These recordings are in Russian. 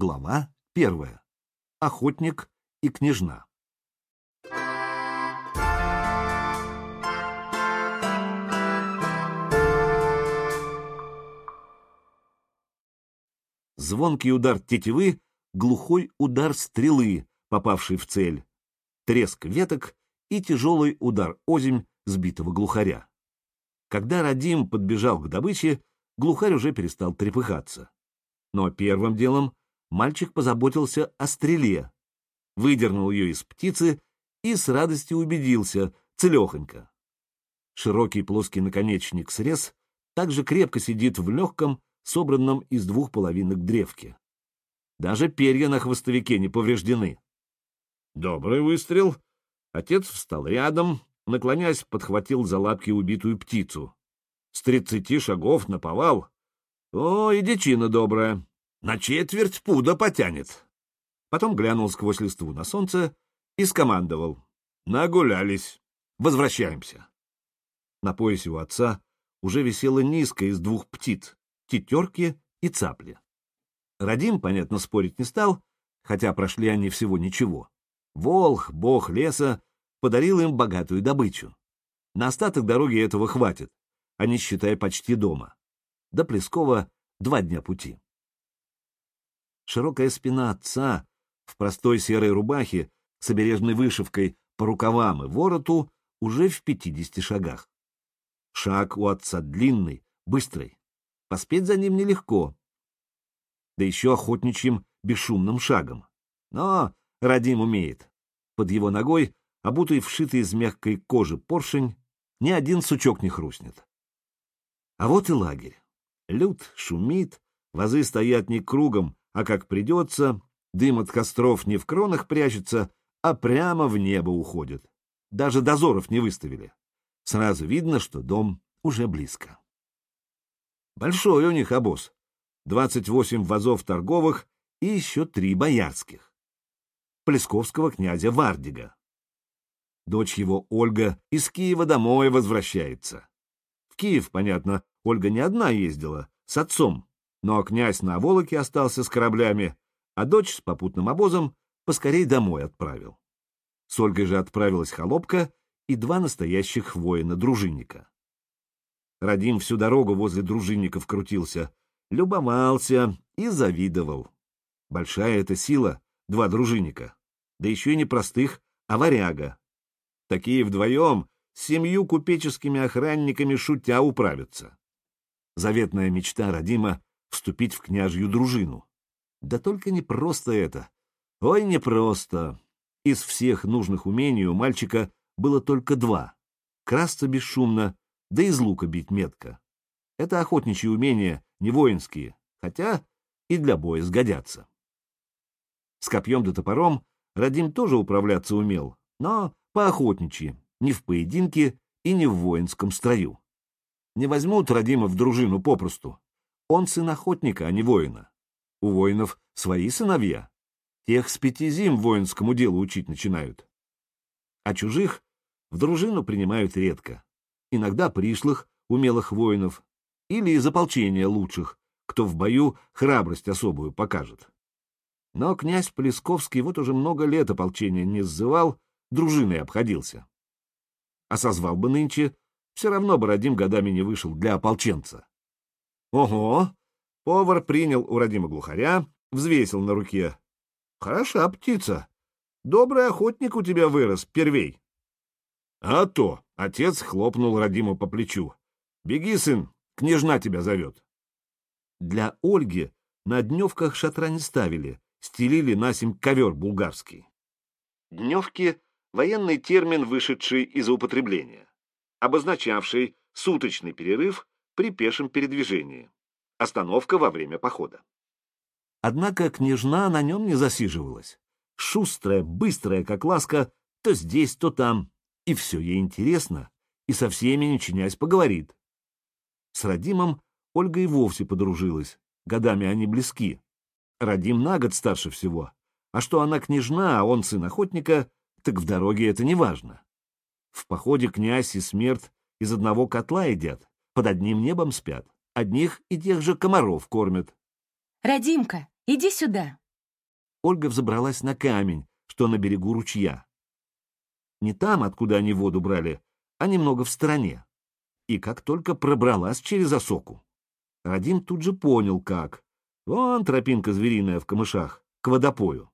Глава первая. Охотник и княжна. Звонкий удар тетивы, глухой удар стрелы, попавший в цель, треск веток и тяжелый удар озимь сбитого глухаря. Когда Радим подбежал к добыче, глухарь уже перестал трепыхаться. Но первым делом мальчик позаботился о стреле, выдернул ее из птицы и с радостью убедился, целехонько. Широкий плоский наконечник срез также крепко сидит в легком, собранном из двух половинок древке. Даже перья на хвостовике не повреждены. Добрый выстрел. Отец встал рядом, наклонясь, подхватил за лапки убитую птицу. С тридцати шагов наповал. О, и дичина добрая. На четверть пуда потянет. Потом глянул сквозь листву на солнце и скомандовал. Нагулялись. Возвращаемся. На поясе у отца уже висела низко из двух птиц — тетерки и цапли. Радим, понятно, спорить не стал, хотя прошли они всего ничего. Волх, бог леса, подарил им богатую добычу. На остаток дороги этого хватит, они, считай, почти дома. До Плескова два дня пути. Широкая спина отца в простой серой рубахе с обережной вышивкой по рукавам и вороту уже в пятидесяти шагах. Шаг у отца длинный, быстрый. Поспеть за ним нелегко. Да еще охотничьим бесшумным шагом. Но Радим умеет. Под его ногой, обутый вшитый из мягкой кожи поршень, ни один сучок не хрустнет. А вот и лагерь. Люд шумит, вазы стоят не кругом, а как придется, дым от костров не в кронах прячется, а прямо в небо уходит. Даже дозоров не выставили. Сразу видно, что дом уже близко. Большой у них обоз. Двадцать восемь вазов торговых и еще три боярских. Плесковского князя Вардига. Дочь его Ольга из Киева домой возвращается. В Киев, понятно, Ольга не одна ездила, с отцом, но князь на Волоке остался с кораблями, а дочь с попутным обозом поскорей домой отправил. С Ольгой же отправилась холопка и два настоящих воина-дружинника. Радим всю дорогу возле дружинников крутился, любовался и завидовал. Большая эта сила, два дружинника, да еще и не простых, а варяга. Такие вдвоем с семью купеческими охранниками шутя управятся. Заветная мечта Радима вступить в княжью дружину. Да только не просто это. Ой, не просто. Из всех нужных умений у мальчика было только два. Красться бесшумно, да из лука бить метко. Это охотничьи умения, не воинские, хотя и для боя сгодятся. С копьем да топором Радим тоже управляться умел, но поохотничьи, не в поединке и не в воинском строю. Не возьмут Радима в дружину попросту, он сын охотника, а не воина. У воинов свои сыновья. Тех с пяти зим воинскому делу учить начинают. А чужих в дружину принимают редко. Иногда пришлых, умелых воинов, или из ополчения лучших, кто в бою храбрость особую покажет. Но князь Плесковский вот уже много лет ополчения не сзывал, дружиной обходился. А созвал бы нынче, все равно бы Радим годами не вышел для ополченца. Ого! Повар принял у родима глухаря, взвесил на руке. Хороша птица. Добрый охотник у тебя вырос, первей. А то! Отец хлопнул Радиму по плечу. Беги, сын, княжна тебя зовет. Для Ольги на дневках шатра не ставили, стелили на семь ковер булгарский. Дневки — военный термин, вышедший из употребления, обозначавший суточный перерыв при пешем передвижении. Остановка во время похода. Однако княжна на нем не засиживалась. Шустрая, быстрая, как ласка, то здесь, то там. И все ей интересно, и со всеми, не чинясь, поговорит. С Радимом Ольга и вовсе подружилась. Годами они близки. Радим на год старше всего. А что она княжна, а он сын охотника, так в дороге это не важно. В походе князь и смерть из одного котла едят, под одним небом спят, одних и тех же комаров кормят. «Радимка, иди сюда!» Ольга взобралась на камень, что на берегу ручья. Не там, откуда они воду брали, а немного в стороне. И как только пробралась через осоку. Радим тут же понял, как. Вон тропинка звериная в камышах, к водопою.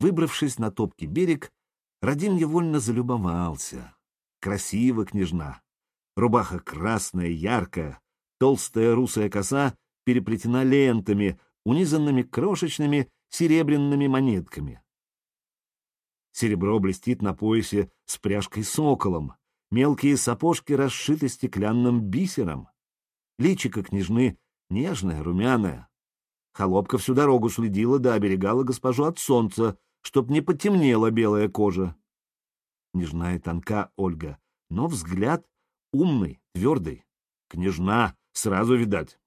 Выбравшись на топкий берег, Радим невольно залюбовался. Красиво, княжна. Рубаха красная, яркая, толстая русая коса переплетена лентами, унизанными крошечными серебряными монетками. Серебро блестит на поясе с пряжкой соколом, мелкие сапожки расшиты стеклянным бисером. Личико княжны нежное, румяное. Холопка всю дорогу следила да оберегала госпожу от солнца, чтоб не потемнела белая кожа. Княжна и тонка Ольга, но взгляд умный, твердый. Княжна, сразу видать.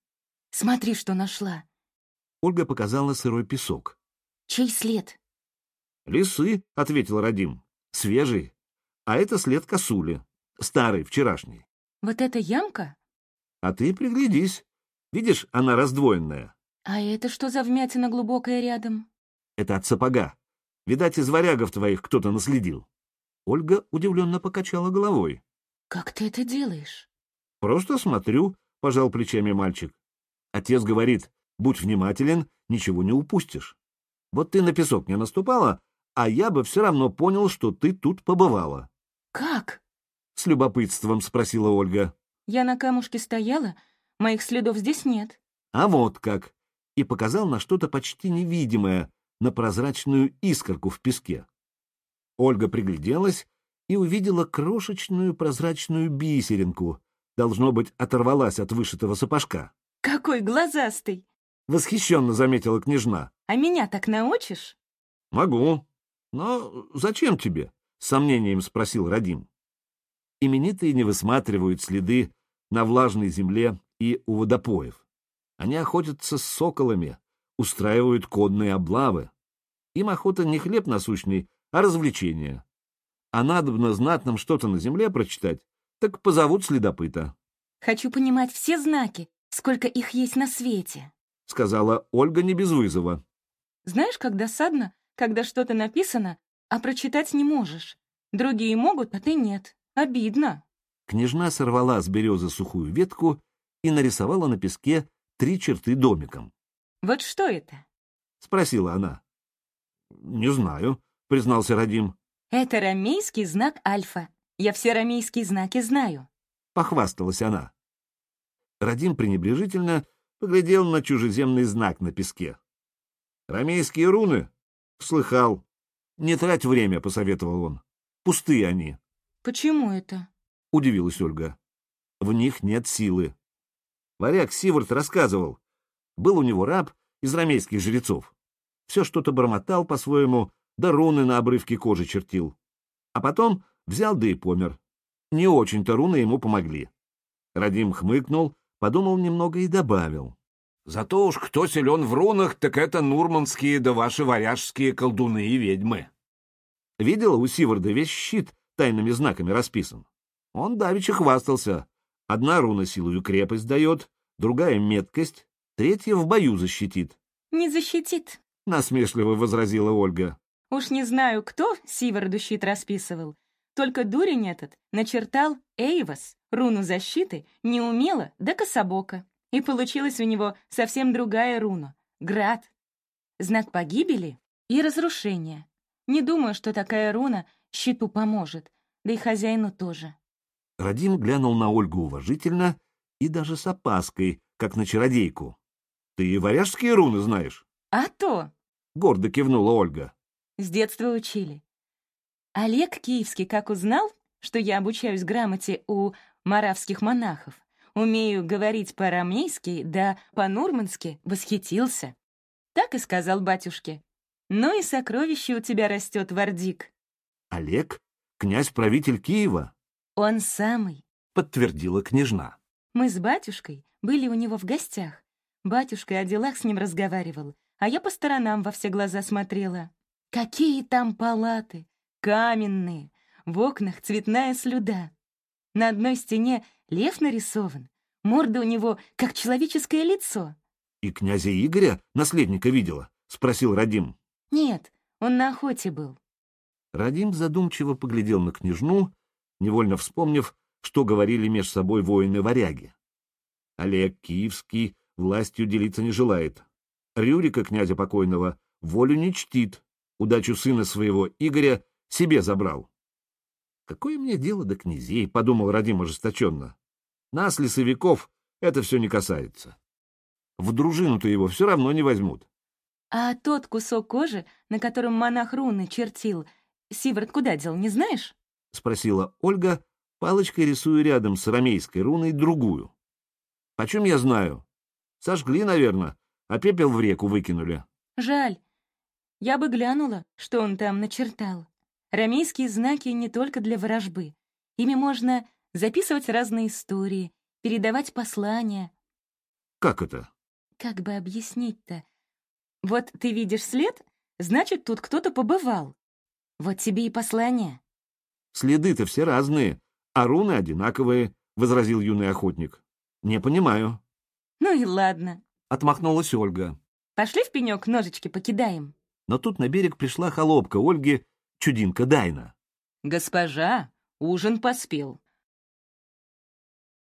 Смотри, что нашла. Ольга показала сырой песок. Чей след? Лисы, — ответил Радим. Свежий. А это след косули. Старый, вчерашний. Вот эта ямка? А ты приглядись. Видишь, она раздвоенная. А это что за вмятина глубокая рядом? Это от сапога. Видать, из варягов твоих кто-то наследил. Ольга удивленно покачала головой. Как ты это делаешь? Просто смотрю, — пожал плечами мальчик. Отец говорит, будь внимателен, ничего не упустишь. Вот ты на песок не наступала, а я бы все равно понял, что ты тут побывала. Как? С любопытством спросила Ольга. Я на камушке стояла, моих следов здесь нет. А вот как. И показал на что-то почти невидимое, на прозрачную искорку в песке. Ольга пригляделась и увидела крошечную прозрачную бисеринку. Должно быть, оторвалась от вышитого сапожка. Какой глазастый! Восхищенно заметила княжна. А меня так научишь? Могу. Но зачем тебе? С сомнением спросил Радим. Именитые не высматривают следы на влажной земле и у водопоев. Они охотятся с соколами, устраивают кодные облавы. Им охота не хлеб насущный, а развлечение. А надобно знатным что-то на земле прочитать, так позовут следопыта. Хочу понимать все знаки, сколько их есть на свете. — сказала Ольга не без вызова. Знаешь, как досадно, когда что-то написано, а прочитать не можешь. Другие могут, а ты нет. Обидно. Княжна сорвала с березы сухую ветку и нарисовала на песке три черты домиком. Вот что это? — спросила она. — Не знаю, — признался Радим. — Это рамейский знак альфа. Я все рамейские знаки знаю. — похвасталась она. Радим пренебрежительно поглядел на чужеземный знак на песке. — Рамейские руны? — Слыхал. — Не трать время, — посоветовал он. — Пустые они. — Почему это? — удивилась Ольга. — В них нет силы. Варяг Сивард рассказывал. Был у него раб из рамейских жрецов. Все что-то бормотал по-своему, да руны на обрывке кожи чертил. А потом взял да и помер. Не очень-то руны ему помогли. Радим хмыкнул, подумал немного и добавил. Зато уж кто силен в рунах, так это нурманские да ваши варяжские колдуны и ведьмы. Видела у Сиварда весь щит тайными знаками расписан. Он давеча хвастался. Одна руна силою крепость дает, другая — меткость, третья в бою защитит. — Не защитит, — насмешливо возразила Ольга. — Уж не знаю, кто Сиварду щит расписывал. Только дурень этот начертал Эйвас, руну защиты, неумело да кособоко. И получилась у него совсем другая руна — град. Знак погибели и разрушения. Не думаю, что такая руна щиту поможет, да и хозяину тоже. Радим глянул на Ольгу уважительно и даже с опаской, как на чародейку. — Ты и варяжские руны знаешь? — А то! — гордо кивнула Ольга. — С детства учили. Олег Киевский как узнал, что я обучаюсь грамоте у маравских монахов, Умею говорить по-арамейски, да по-нурмански, восхитился. Так и сказал батюшке. Ну и сокровище у тебя растет, Вардик. Олег? Князь-правитель Киева? Он самый, подтвердила княжна. Мы с батюшкой были у него в гостях. Батюшка о делах с ним разговаривал, а я по сторонам во все глаза смотрела. Какие там палаты! Каменные! В окнах цветная слюда. На одной стене лев нарисован, морда у него как человеческое лицо. — И князя Игоря, наследника, видела? — спросил Радим. Нет, он на охоте был. Радим задумчиво поглядел на княжну, невольно вспомнив, что говорили между собой воины-варяги. Олег Киевский властью делиться не желает. Рюрика, князя покойного, волю не чтит, удачу сына своего Игоря себе забрал. «Какое мне дело до князей?» — подумал Радим ожесточенно. «Нас, лесовиков, это все не касается. В дружину-то его все равно не возьмут». «А тот кусок кожи, на котором монах руны чертил, Сиворот куда дел, не знаешь?» — спросила Ольга, палочкой рисуя рядом с рамейской руной другую. «Почем я знаю? Сожгли, наверное, а пепел в реку выкинули». «Жаль. Я бы глянула, что он там начертал. Рамейские знаки не только для ворожбы. Ими можно записывать разные истории, передавать послания. Как это? Как бы объяснить-то? Вот ты видишь след, значит, тут кто-то побывал. Вот тебе и послание. Следы-то все разные, а руны одинаковые, — возразил юный охотник. Не понимаю. Ну и ладно. Отмахнулась Ольга. Пошли в пенек ножички покидаем. Но тут на берег пришла холопка Ольги, чудинка Дайна. «Госпожа, ужин поспел.